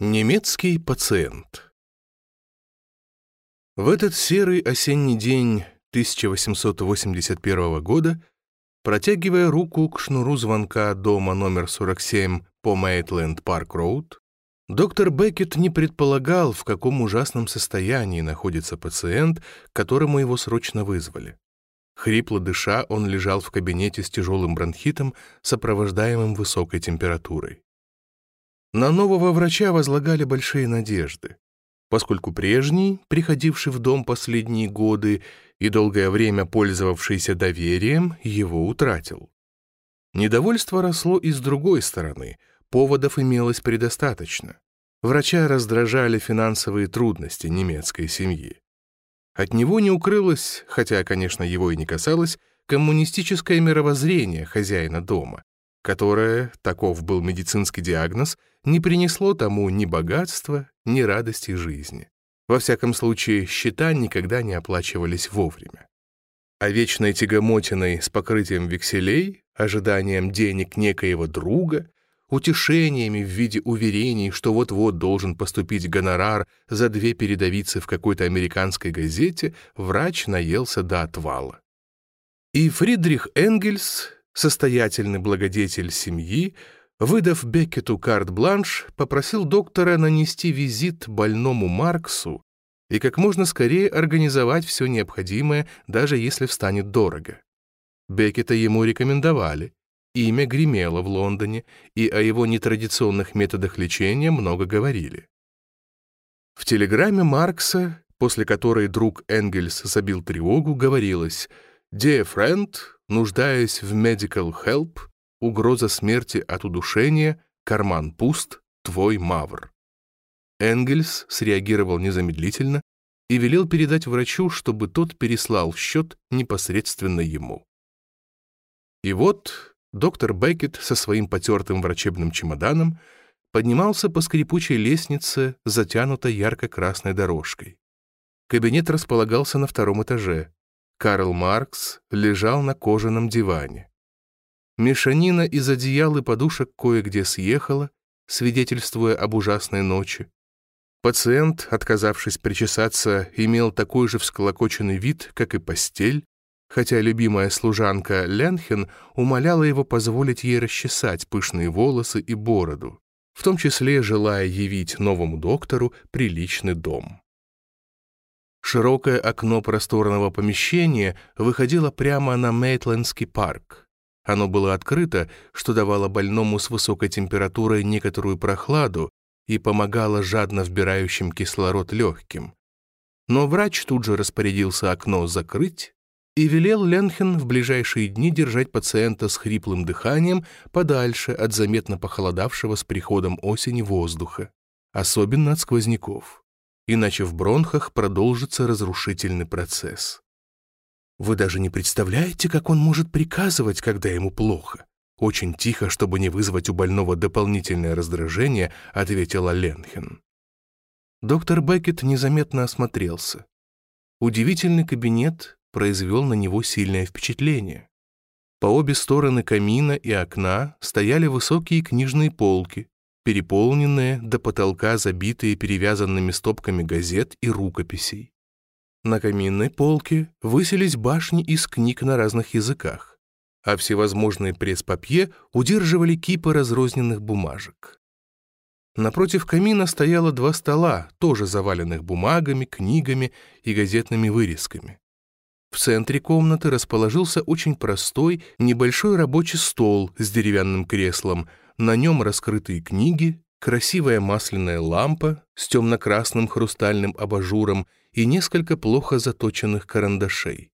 Немецкий пациент В этот серый осенний день 1881 года, протягивая руку к шнуру звонка дома номер 47 по Мейтленд Парк Роуд, доктор Беккет не предполагал, в каком ужасном состоянии находится пациент, которому его срочно вызвали. Хрипло дыша, он лежал в кабинете с тяжелым бронхитом, сопровождаемым высокой температурой. На нового врача возлагали большие надежды, поскольку прежний, приходивший в дом последние годы и долгое время пользовавшийся доверием, его утратил. Недовольство росло и с другой стороны, поводов имелось предостаточно. Врача раздражали финансовые трудности немецкой семьи. От него не укрылось, хотя, конечно, его и не касалось, коммунистическое мировоззрение хозяина дома, которое, таков был медицинский диагноз, не принесло тому ни богатства, ни радости жизни. Во всяком случае, счета никогда не оплачивались вовремя. А вечной тягомотиной с покрытием векселей, ожиданием денег некоего друга, утешениями в виде уверений, что вот-вот должен поступить гонорар за две передовицы в какой-то американской газете, врач наелся до отвала. И Фридрих Энгельс, состоятельный благодетель семьи, выдав Беккету карт-бланш, попросил доктора нанести визит больному Марксу и как можно скорее организовать все необходимое, даже если встанет дорого. Беккета ему рекомендовали. Имя гремело в Лондоне, и о его нетрадиционных методах лечения много говорили. В телеграмме Маркса, после которой друг Энгельс забил тревогу, говорилось «Dear friend, нуждаясь в medical help, угроза смерти от удушения, карман пуст, твой мавр». Энгельс среагировал незамедлительно и велел передать врачу, чтобы тот переслал счет непосредственно ему. И вот доктор Беккет со своим потертым врачебным чемоданом поднимался по скрипучей лестнице, затянутой ярко-красной дорожкой. Кабинет располагался на втором этаже. Карл Маркс лежал на кожаном диване. Мешанина из одеял и подушек кое-где съехала, свидетельствуя об ужасной ночи. Пациент, отказавшись причесаться, имел такой же всколокоченный вид, как и постель, хотя любимая служанка Ленхен умоляла его позволить ей расчесать пышные волосы и бороду, в том числе желая явить новому доктору приличный дом. Широкое окно просторного помещения выходило прямо на Мейтлендский парк. Оно было открыто, что давало больному с высокой температурой некоторую прохладу и помогало жадно вбирающим кислород легким. Но врач тут же распорядился окно закрыть и велел Ленхен в ближайшие дни держать пациента с хриплым дыханием подальше от заметно похолодавшего с приходом осени воздуха, особенно от сквозняков иначе в бронхах продолжится разрушительный процесс. Вы даже не представляете, как он может приказывать, когда ему плохо. Очень тихо, чтобы не вызвать у больного дополнительное раздражение, ответила Ленхен. Доктор Беккет незаметно осмотрелся. Удивительный кабинет произвел на него сильное впечатление. По обе стороны камина и окна стояли высокие книжные полки, переполненные, до потолка забитые перевязанными стопками газет и рукописей. На каминной полке высились башни из книг на разных языках, а всевозможные пресс-папье удерживали кипы разрозненных бумажек. Напротив камина стояло два стола, тоже заваленных бумагами, книгами и газетными вырезками. В центре комнаты расположился очень простой, небольшой рабочий стол с деревянным креслом, на нем раскрытые книги, красивая масляная лампа с темно-красным хрустальным абажуром и несколько плохо заточенных карандашей.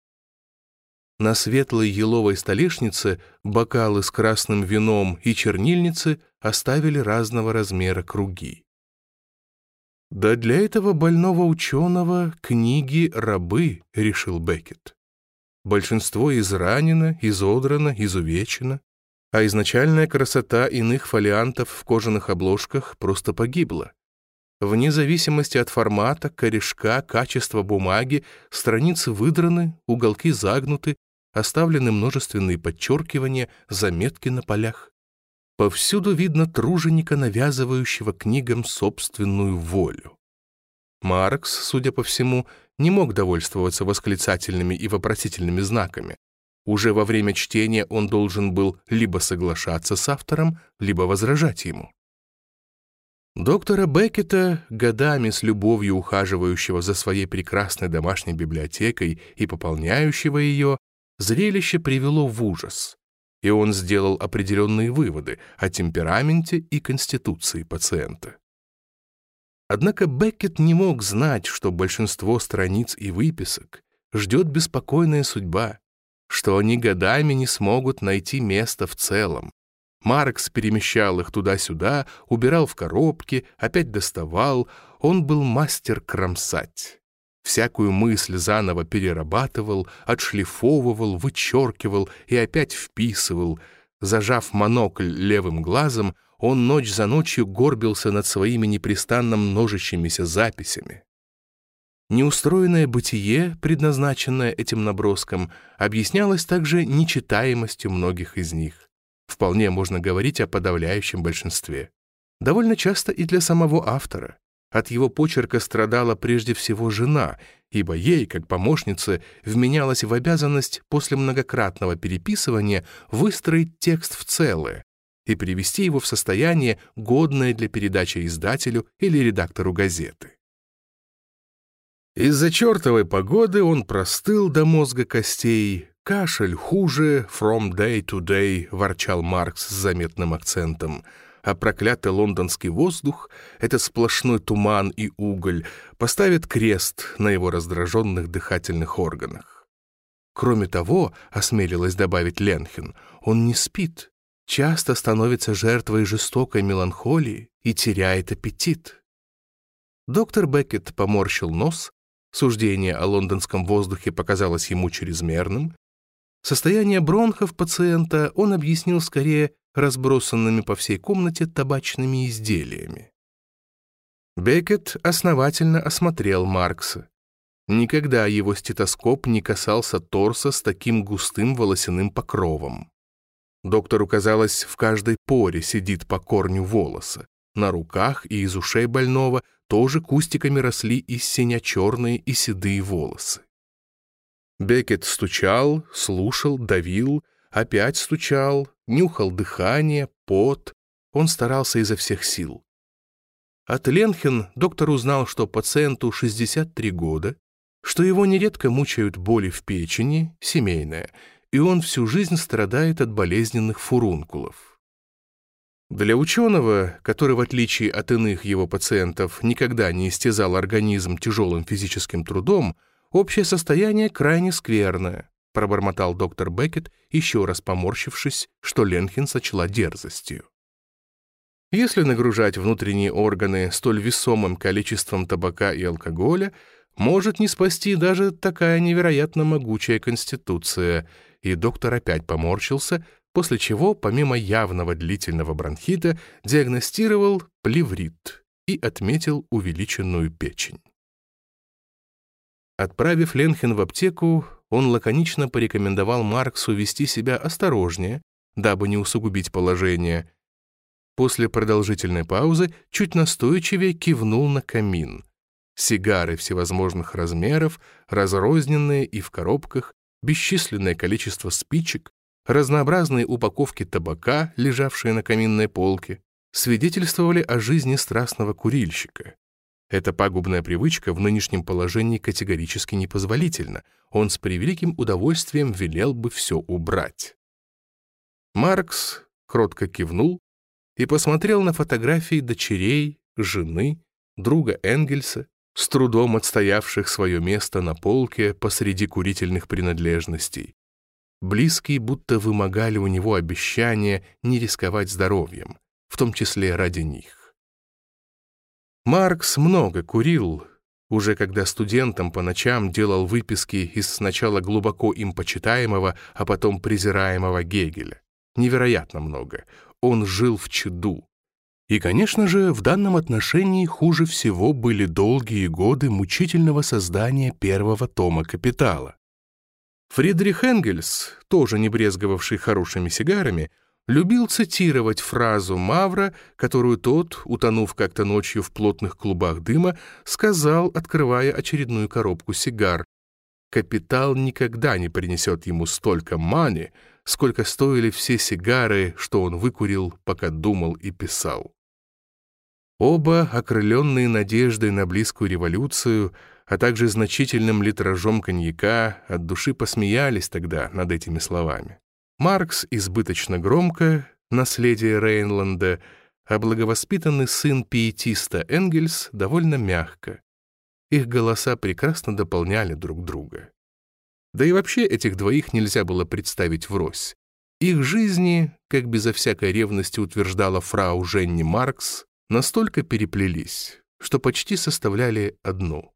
На светлой еловой столешнице бокалы с красным вином и чернильницы оставили разного размера круги. «Да для этого больного ученого книги — рабы», — решил Беккет. Большинство изранено, изодрано, изувечено а изначальная красота иных фолиантов в кожаных обложках просто погибла. Вне зависимости от формата, корешка, качества бумаги, страницы выдраны, уголки загнуты, оставлены множественные подчеркивания, заметки на полях. Повсюду видно труженика, навязывающего книгам собственную волю. Маркс, судя по всему, не мог довольствоваться восклицательными и вопросительными знаками. Уже во время чтения он должен был либо соглашаться с автором, либо возражать ему. Доктора Беккета, годами с любовью ухаживающего за своей прекрасной домашней библиотекой и пополняющего ее, зрелище привело в ужас, и он сделал определенные выводы о темпераменте и конституции пациента. Однако Беккет не мог знать, что большинство страниц и выписок ждет беспокойная судьба, что они годами не смогут найти место в целом, Маркс перемещал их туда-сюда, убирал в коробки, опять доставал. Он был мастер кромсать. Всякую мысль заново перерабатывал, отшлифовывал, вычеркивал и опять вписывал. Зажав монокль левым глазом, он ночь за ночью горбился над своими непрестанно множащимися записями. Неустроенное бытие, предназначенное этим наброском, объяснялось также нечитаемостью многих из них. Вполне можно говорить о подавляющем большинстве. Довольно часто и для самого автора. От его почерка страдала прежде всего жена, ибо ей, как помощнице, вменялась в обязанность после многократного переписывания выстроить текст в целое и привести его в состояние, годное для передачи издателю или редактору газеты. Из-за чертовой погоды он простыл до мозга костей, «Кашель хуже, from day to day», — ворчал Маркс с заметным акцентом. А проклятый лондонский воздух — это сплошной туман и уголь, поставит крест на его раздраженных дыхательных органах. Кроме того, осмелилась добавить Ленхен, он не спит, часто становится жертвой жестокой меланхолии и теряет аппетит. Доктор Беккет поморщил нос, суждение о лондонском воздухе показалось ему чрезмерным, Состояние бронхов пациента он объяснил скорее разбросанными по всей комнате табачными изделиями. Беккет основательно осмотрел Маркса. Никогда его стетоскоп не касался торса с таким густым волосяным покровом. Доктору казалось, в каждой поре сидит по корню волоса. На руках и из ушей больного тоже кустиками росли и синя-черные и седые волосы. Бекет стучал, слушал, давил, опять стучал, нюхал дыхание, пот. Он старался изо всех сил. От Ленхен доктор узнал, что пациенту 63 года, что его нередко мучают боли в печени, семейная, и он всю жизнь страдает от болезненных фурункулов. Для ученого, который, в отличие от иных его пациентов, никогда не истязал организм тяжелым физическим трудом, Общее состояние крайне скверное, пробормотал доктор Беккет, еще раз поморщившись, что Ленхин сочла дерзостью. Если нагружать внутренние органы столь весомым количеством табака и алкоголя, может не спасти даже такая невероятно могучая конституция, и доктор опять поморщился, после чего, помимо явного длительного бронхита, диагностировал плеврит и отметил увеличенную печень. Отправив Ленхен в аптеку, он лаконично порекомендовал Марксу вести себя осторожнее, дабы не усугубить положение. После продолжительной паузы чуть настойчивее кивнул на камин. Сигары всевозможных размеров, разрозненные и в коробках, бесчисленное количество спичек, разнообразные упаковки табака, лежавшие на каминной полке, свидетельствовали о жизни страстного курильщика. Эта пагубная привычка в нынешнем положении категорически непозволительна. Он с превеликим удовольствием велел бы все убрать. Маркс кротко кивнул и посмотрел на фотографии дочерей, жены, друга Энгельса, с трудом отстоявших свое место на полке посреди курительных принадлежностей. Близкие будто вымогали у него обещания не рисковать здоровьем, в том числе ради них. Маркс много курил, уже когда студентом по ночам делал выписки из сначала глубоко им почитаемого, а потом презираемого Гегеля. Невероятно много. Он жил в чаду. И, конечно же, в данном отношении хуже всего были долгие годы мучительного создания первого тома «Капитала». Фридрих Энгельс, тоже не брезговавший хорошими сигарами, любил цитировать фразу Мавра, которую тот, утонув как-то ночью в плотных клубах дыма, сказал, открывая очередную коробку сигар. «Капитал никогда не принесет ему столько мани, сколько стоили все сигары, что он выкурил, пока думал и писал». Оба, окрыленные надеждой на близкую революцию, а также значительным литражом коньяка, от души посмеялись тогда над этими словами. Маркс избыточно громко, наследие Рейнланда, а благовоспитанный сын пиетиста Энгельс довольно мягко. Их голоса прекрасно дополняли друг друга. Да и вообще этих двоих нельзя было представить врозь. Их жизни, как безо всякой ревности утверждала фрау Женни Маркс, настолько переплелись, что почти составляли одну.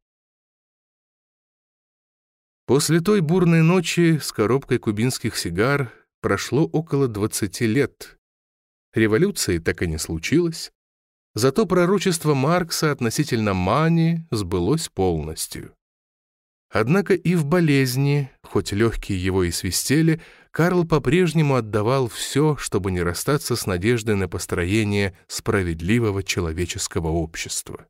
После той бурной ночи с коробкой кубинских сигар прошло около 20 лет. Революции так и не случилось. Зато пророчество Маркса относительно Мани сбылось полностью. Однако и в болезни, хоть легкие его и свистели, Карл по-прежнему отдавал все, чтобы не расстаться с надеждой на построение справедливого человеческого общества.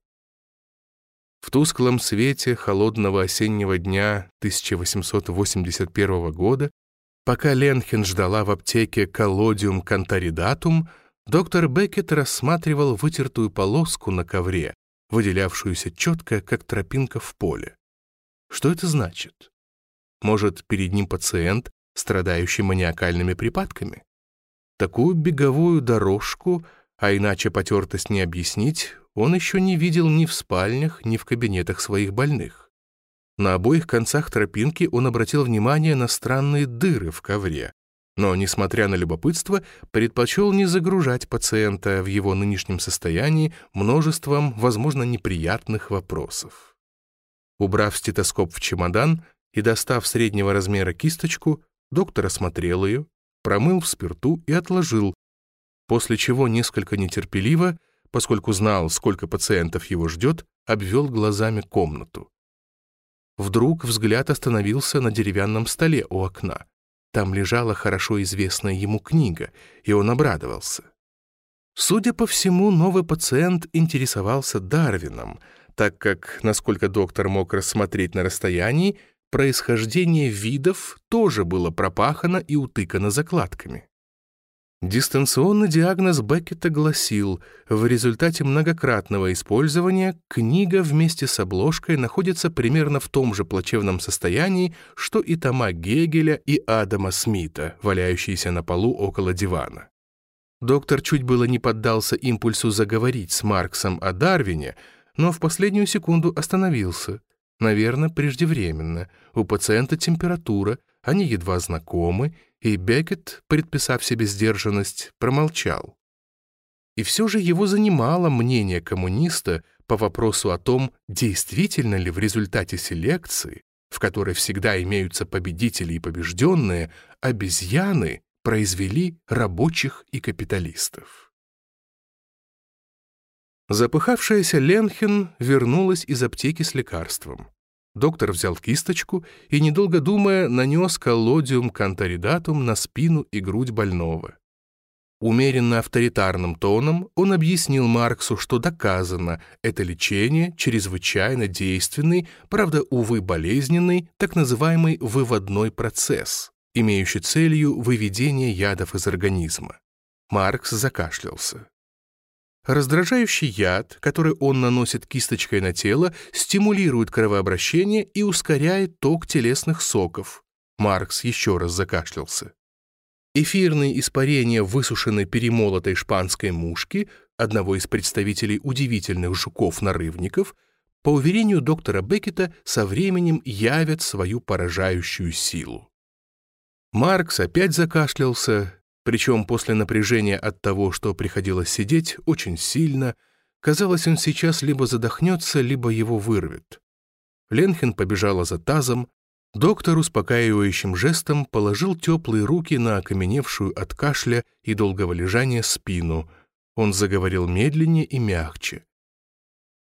В тусклом свете холодного осеннего дня 1881 года Пока Ленхен ждала в аптеке колодиум кантаридатум, доктор Беккет рассматривал вытертую полоску на ковре, выделявшуюся четко, как тропинка в поле. Что это значит? Может, перед ним пациент, страдающий маниакальными припадками? Такую беговую дорожку, а иначе потертость не объяснить, он еще не видел ни в спальнях, ни в кабинетах своих больных. На обоих концах тропинки он обратил внимание на странные дыры в ковре, но, несмотря на любопытство, предпочел не загружать пациента в его нынешнем состоянии множеством, возможно, неприятных вопросов. Убрав стетоскоп в чемодан и достав среднего размера кисточку, доктор осмотрел ее, промыл в спирту и отложил, после чего несколько нетерпеливо, поскольку знал, сколько пациентов его ждет, обвел глазами комнату. Вдруг взгляд остановился на деревянном столе у окна. Там лежала хорошо известная ему книга, и он обрадовался. Судя по всему, новый пациент интересовался Дарвином, так как, насколько доктор мог рассмотреть на расстоянии, происхождение видов тоже было пропахано и утыкано закладками. Дистанционный диагноз Беккета гласил, в результате многократного использования книга вместе с обложкой находится примерно в том же плачевном состоянии, что и тома Гегеля и Адама Смита, валяющиеся на полу около дивана. Доктор чуть было не поддался импульсу заговорить с Марксом о Дарвине, но в последнюю секунду остановился. Наверное, преждевременно. У пациента температура, они едва знакомы, и Беккет, предписав себе сдержанность, промолчал. И все же его занимало мнение коммуниста по вопросу о том, действительно ли в результате селекции, в которой всегда имеются победители и побежденные, обезьяны произвели рабочих и капиталистов. Запыхавшаяся Ленхен вернулась из аптеки с лекарством. Доктор взял кисточку и, недолго думая, нанес коллодиум кантаридатум на спину и грудь больного. Умеренно авторитарным тоном он объяснил Марксу, что доказано, это лечение чрезвычайно действенный, правда, увы, болезненный, так называемый выводной процесс, имеющий целью выведение ядов из организма. Маркс закашлялся. Раздражающий яд, который он наносит кисточкой на тело, стимулирует кровообращение и ускоряет ток телесных соков. Маркс еще раз закашлялся. Эфирные испарения высушенной перемолотой шпанской мушки, одного из представителей удивительных жуков-нарывников, по уверению доктора Беккета, со временем явят свою поражающую силу. Маркс опять закашлялся, причем после напряжения от того, что приходилось сидеть, очень сильно, казалось, он сейчас либо задохнется, либо его вырвет. Ленхен побежала за тазом, доктор успокаивающим жестом положил теплые руки на окаменевшую от кашля и долгого лежания спину. Он заговорил медленнее и мягче.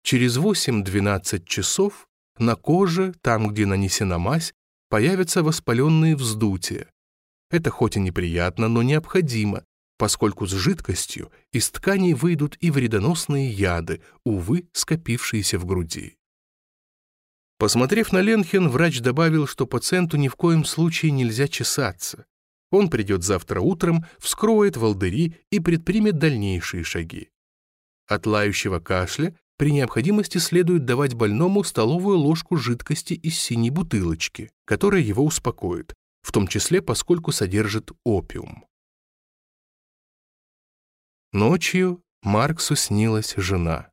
Через 8-12 часов на коже, там, где нанесена мазь, появятся воспаленные вздутия. Это хоть и неприятно, но необходимо, поскольку с жидкостью из тканей выйдут и вредоносные яды, увы, скопившиеся в груди. Посмотрев на Ленхен, врач добавил, что пациенту ни в коем случае нельзя чесаться. Он придет завтра утром, вскроет волдыри и предпримет дальнейшие шаги. От лающего кашля при необходимости следует давать больному столовую ложку жидкости из синей бутылочки, которая его успокоит, в том числе поскольку содержит опиум. Ночью Марксу снилась жена.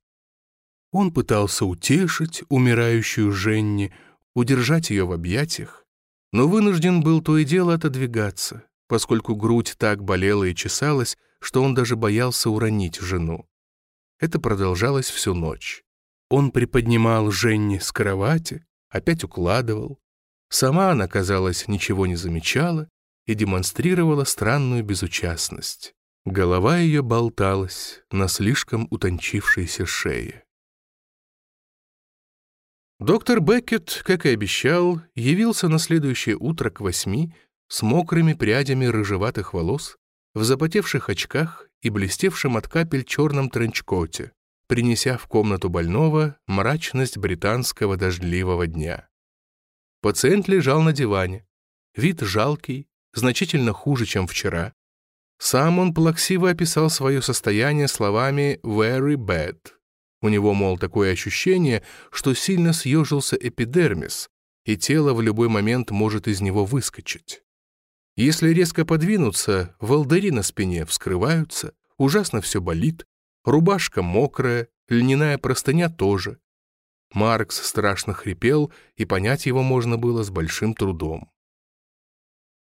Он пытался утешить умирающую Женни, удержать ее в объятиях, но вынужден был то и дело отодвигаться, поскольку грудь так болела и чесалась, что он даже боялся уронить жену. Это продолжалось всю ночь. Он приподнимал Женни с кровати, опять укладывал. Сама она, казалось, ничего не замечала и демонстрировала странную безучастность. Голова ее болталась на слишком утончившейся шее. Доктор Беккет, как и обещал, явился на следующее утро к восьми с мокрыми прядями рыжеватых волос, в запотевших очках и блестевшем от капель черном тренчкоте, принеся в комнату больного мрачность британского дождливого дня. Пациент лежал на диване. Вид жалкий, значительно хуже, чем вчера, сам он плаксиво описал свое состояние словами «very bad». У него, мол, такое ощущение, что сильно съежился эпидермис, и тело в любой момент может из него выскочить. Если резко подвинуться, волдыри на спине вскрываются, ужасно все болит, рубашка мокрая, льняная простыня тоже. Маркс страшно хрипел, и понять его можно было с большим трудом.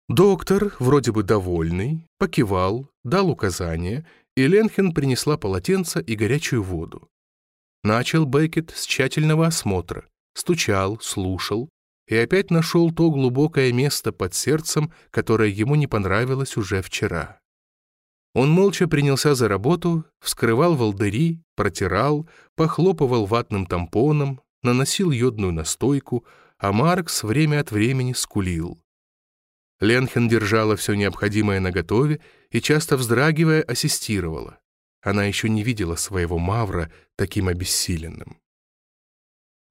Доктор, вроде бы довольный, покивал, дал указания, и Ленхен принесла полотенце и горячую воду. Начал Беккет с тщательного осмотра, стучал, слушал, и опять нашел то глубокое место под сердцем, которое ему не понравилось уже вчера. Он молча принялся за работу, вскрывал волдыри, протирал, похлопывал ватным тампоном, наносил йодную настойку, а Маркс время от времени скулил. Ленхен держала все необходимое наготове и, часто вздрагивая, ассистировала. Она еще не видела своего Мавра таким обессиленным.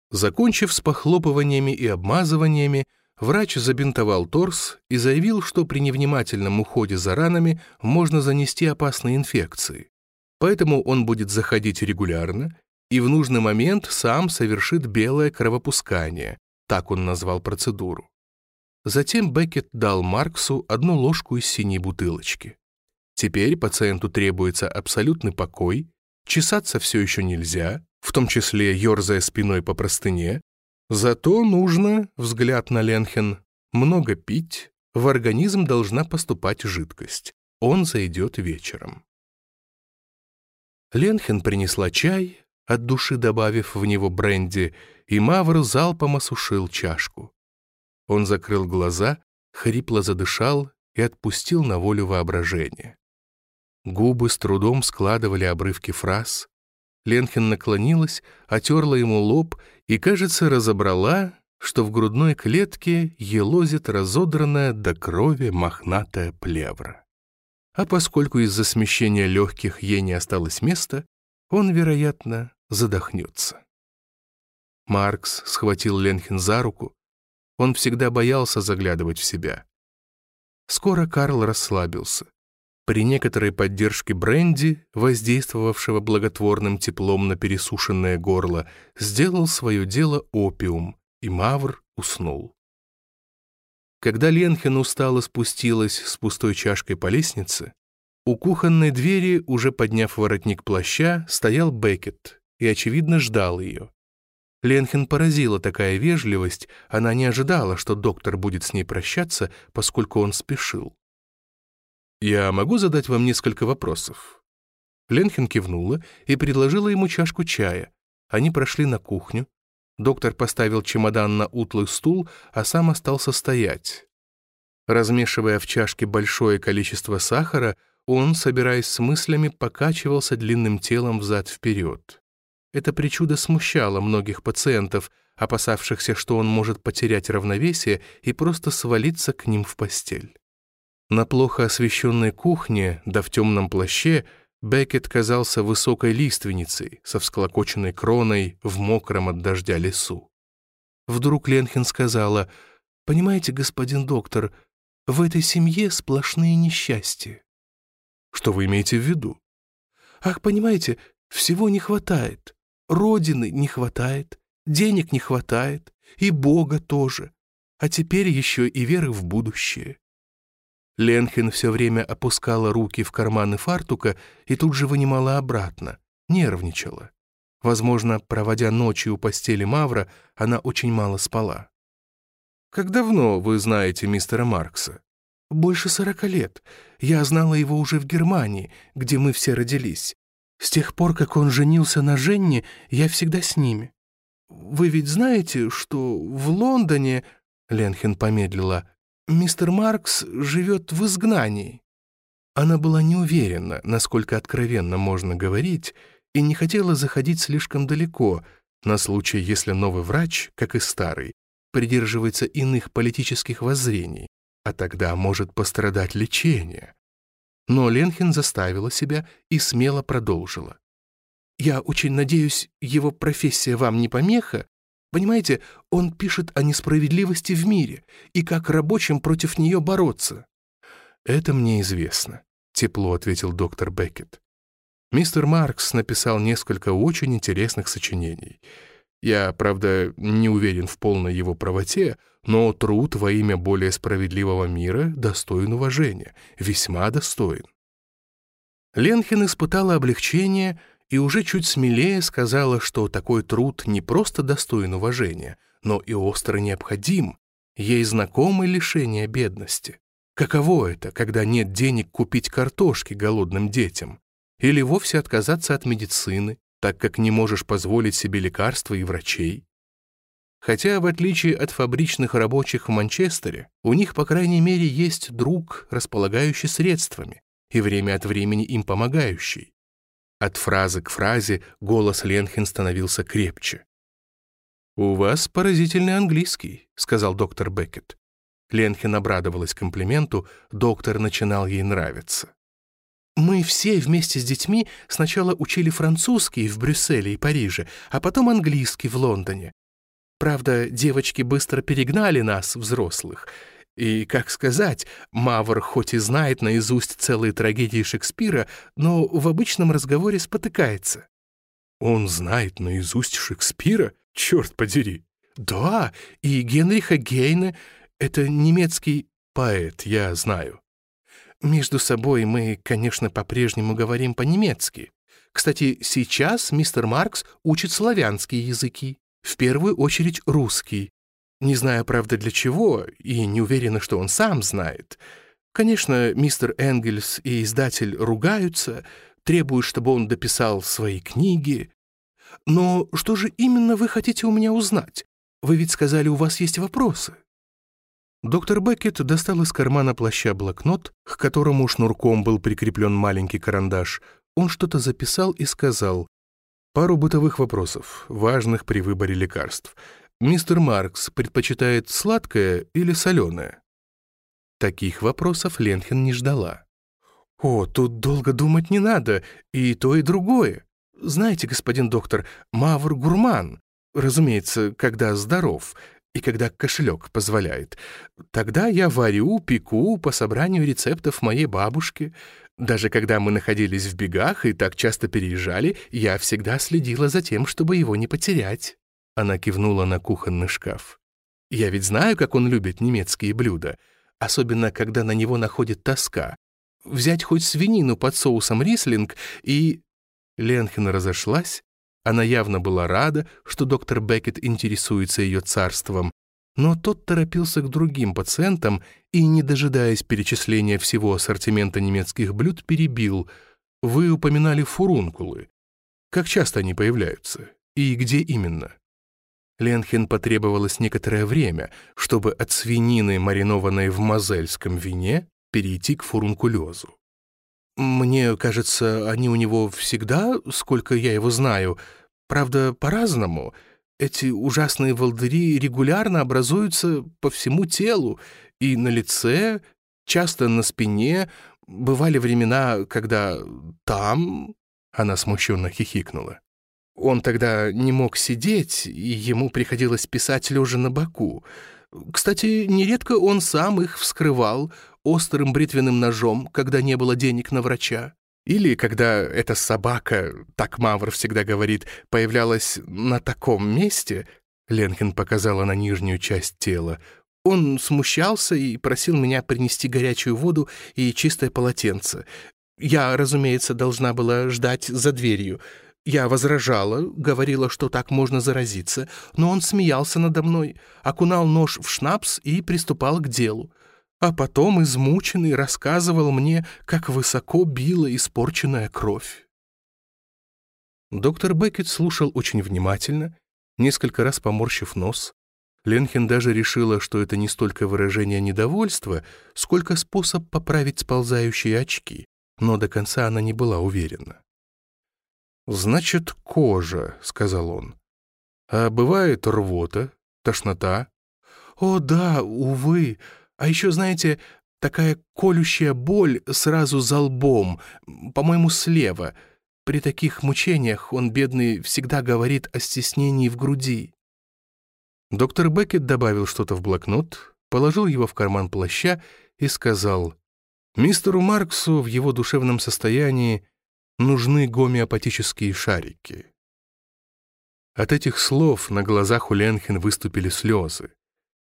Закончив с похлопываниями и обмазываниями, врач забинтовал торс и заявил, что при невнимательном уходе за ранами можно занести опасные инфекции. Поэтому он будет заходить регулярно и в нужный момент сам совершит белое кровопускание, так он назвал процедуру. Затем Беккет дал Марксу одну ложку из синей бутылочки. Теперь пациенту требуется абсолютный покой, чесаться все еще нельзя, в том числе ерзая спиной по простыне. Зато нужно, взгляд на Ленхен, много пить, в организм должна поступать жидкость. Он зайдет вечером. Ленхен принесла чай, от души добавив в него бренди, и Мавр залпом осушил чашку. Он закрыл глаза, хрипло задышал и отпустил на волю воображение. Губы с трудом складывали обрывки фраз. Ленхен наклонилась, отерла ему лоб и, кажется, разобрала, что в грудной клетке елозит разодранная до крови мохнатая плевра. А поскольку из-за смещения легких ей не осталось места, он, вероятно, задохнется. Маркс схватил Ленхен за руку, он всегда боялся заглядывать в себя. Скоро Карл расслабился. При некоторой поддержке бренди, воздействовавшего благотворным теплом на пересушенное горло, сделал свое дело опиум, и Мавр уснул. Когда Ленхен устало спустилась с пустой чашкой по лестнице, у кухонной двери, уже подняв воротник плаща, стоял Беккет и, очевидно, ждал ее. Ленхен поразила такая вежливость, она не ожидала, что доктор будет с ней прощаться, поскольку он спешил. «Я могу задать вам несколько вопросов?» Ленхен кивнула и предложила ему чашку чая. Они прошли на кухню. Доктор поставил чемодан на утлый стул, а сам остался стоять. Размешивая в чашке большое количество сахара, он, собираясь с мыслями, покачивался длинным телом взад-вперед. Это причуда смущало многих пациентов, опасавшихся, что он может потерять равновесие и просто свалиться к ним в постель. На плохо освещенной кухне, да в темном плаще, Беккет казался высокой лиственницей со всклокоченной кроной в мокром от дождя лесу. Вдруг Ленхин сказала, «Понимаете, господин доктор, в этой семье сплошные несчастья». «Что вы имеете в виду?» «Ах, понимаете, всего не хватает. Родины не хватает, денег не хватает, и Бога тоже. А теперь еще и веры в будущее». Ленхен все время опускала руки в карманы фартука и тут же вынимала обратно, нервничала. Возможно, проводя ночи у постели Мавра, она очень мало спала. «Как давно вы знаете мистера Маркса?» «Больше сорока лет. Я знала его уже в Германии, где мы все родились. С тех пор, как он женился на Женне, я всегда с ними. Вы ведь знаете, что в Лондоне...» Ленхен помедлила. «Мистер Маркс живет в изгнании». Она была не уверена, насколько откровенно можно говорить, и не хотела заходить слишком далеко, на случай, если новый врач, как и старый, придерживается иных политических воззрений, а тогда может пострадать лечение. Но Ленхин заставила себя и смело продолжила. «Я очень надеюсь, его профессия вам не помеха? Понимаете, он пишет о несправедливости в мире и как рабочим против нее бороться». «Это мне известно», — тепло ответил доктор Беккет. Мистер Маркс написал несколько очень интересных сочинений. Я, правда, не уверен в полной его правоте, но труд во имя более справедливого мира достоин уважения, весьма достоин. Ленхин испытала облегчение и уже чуть смелее сказала, что такой труд не просто достоин уважения, но и остро необходим, ей знакомы лишения бедности. Каково это, когда нет денег купить картошки голодным детям? или вовсе отказаться от медицины, так как не можешь позволить себе лекарства и врачей. Хотя, в отличие от фабричных рабочих в Манчестере, у них, по крайней мере, есть друг, располагающий средствами, и время от времени им помогающий. От фразы к фразе голос Ленхен становился крепче. «У вас поразительный английский», — сказал доктор Беккет. Ленхен обрадовалась комплименту, доктор начинал ей нравиться. Мы все вместе с детьми сначала учили французский в Брюсселе и Париже, а потом английский в Лондоне. Правда, девочки быстро перегнали нас, взрослых. И, как сказать, Мавр хоть и знает наизусть целые трагедии Шекспира, но в обычном разговоре спотыкается. Он знает наизусть Шекспира? Черт подери! Да, и Генриха Гейне — это немецкий поэт, я знаю. Между собой мы, конечно, по-прежнему говорим по-немецки. Кстати, сейчас мистер Маркс учит славянские языки, в первую очередь русский. Не знаю, правда, для чего, и не уверена, что он сам знает. Конечно, мистер Энгельс и издатель ругаются, требуют, чтобы он дописал свои книги. Но что же именно вы хотите у меня узнать? Вы ведь сказали, у вас есть вопросы. Доктор Беккет достал из кармана плаща блокнот, к которому шнурком был прикреплен маленький карандаш. Он что-то записал и сказал. «Пару бытовых вопросов, важных при выборе лекарств. Мистер Маркс предпочитает сладкое или соленое?» Таких вопросов Ленхен не ждала. «О, тут долго думать не надо, и то, и другое. Знаете, господин доктор, Мавр гурман, разумеется, когда здоров, и когда кошелек позволяет. Тогда я варю, пеку по собранию рецептов моей бабушки. Даже когда мы находились в бегах и так часто переезжали, я всегда следила за тем, чтобы его не потерять». Она кивнула на кухонный шкаф. «Я ведь знаю, как он любит немецкие блюда, особенно когда на него находит тоска. Взять хоть свинину под соусом рислинг и...» Ленхен разошлась, она явно была рада, что доктор Беккет интересуется ее царством, но тот торопился к другим пациентам и, не дожидаясь перечисления всего ассортимента немецких блюд, перебил. «Вы упоминали фурункулы. Как часто они появляются? И где именно?» Ленхен потребовалось некоторое время, чтобы от свинины, маринованной в мозельском вине, перейти к фурункулезу. Мне кажется, они у него всегда, сколько я его знаю. Правда, по-разному. Эти ужасные волдыри регулярно образуются по всему телу, и на лице, часто на спине. Бывали времена, когда там...» Она смущенно хихикнула. Он тогда не мог сидеть, и ему приходилось писать лежа на боку. Кстати, нередко он сам их вскрывал острым бритвенным ножом, когда не было денег на врача. Или когда эта собака, так Мавр всегда говорит, появлялась на таком месте, Ленкин показала на нижнюю часть тела, он смущался и просил меня принести горячую воду и чистое полотенце. Я, разумеется, должна была ждать за дверью. Я возражала, говорила, что так можно заразиться, но он смеялся надо мной, окунал нож в шнапс и приступал к делу. А потом, измученный, рассказывал мне, как высоко била испорченная кровь. Доктор Беккет слушал очень внимательно, несколько раз поморщив нос. Ленхен даже решила, что это не столько выражение недовольства, сколько способ поправить сползающие очки, но до конца она не была уверена. «Значит, кожа», — сказал он. «А бывает рвота, тошнота?» «О, да, увы. А еще, знаете, такая колющая боль сразу за лбом, по-моему, слева. При таких мучениях он, бедный, всегда говорит о стеснении в груди». Доктор Беккет добавил что-то в блокнот, положил его в карман плаща и сказал, «Мистеру Марксу в его душевном состоянии нужны гомеопатические шарики. От этих слов на глазах у Ленхен выступили слезы,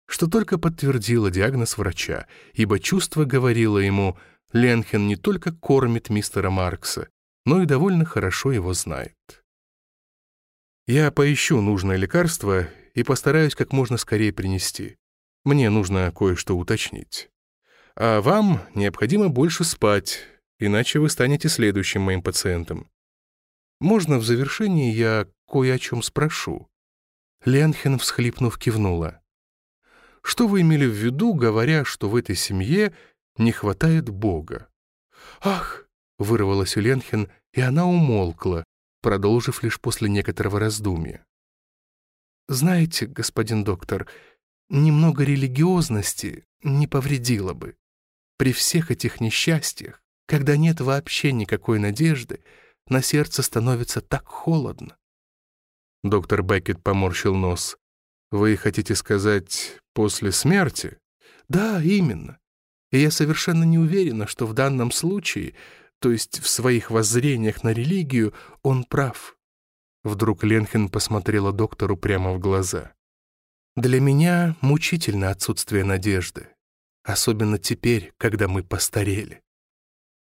что только подтвердило диагноз врача, ибо чувство говорило ему, Ленхен не только кормит мистера Маркса, но и довольно хорошо его знает. «Я поищу нужное лекарство и постараюсь как можно скорее принести. Мне нужно кое-что уточнить. А вам необходимо больше спать, иначе вы станете следующим моим пациентом. Можно в завершении я кое о чем спрошу?» Ленхен, всхлипнув, кивнула. «Что вы имели в виду, говоря, что в этой семье не хватает Бога?» «Ах!» — вырвалась у Ленхен, и она умолкла, продолжив лишь после некоторого раздумья. «Знаете, господин доктор, немного религиозности не повредило бы. При всех этих несчастьях когда нет вообще никакой надежды, на сердце становится так холодно. Доктор Беккет поморщил нос. «Вы хотите сказать, после смерти?» «Да, именно. И я совершенно не уверена, что в данном случае, то есть в своих воззрениях на религию, он прав». Вдруг Ленхен посмотрела доктору прямо в глаза. «Для меня мучительно отсутствие надежды, особенно теперь, когда мы постарели.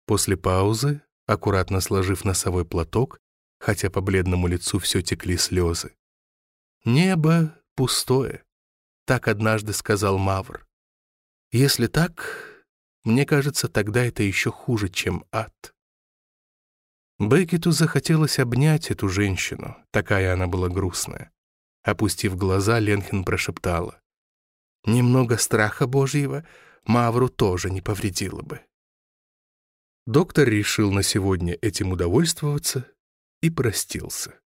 После паузы, аккуратно сложив носовой платок, хотя по бледному лицу все текли слезы. «Небо пустое», — так однажды сказал Мавр. «Если так, мне кажется, тогда это еще хуже, чем ад». Беккету захотелось обнять эту женщину, такая она была грустная. Опустив глаза, Ленхен прошептала. «Немного страха Божьего Мавру тоже не повредило бы». Доктор решил на сегодня этим удовольствоваться и простился.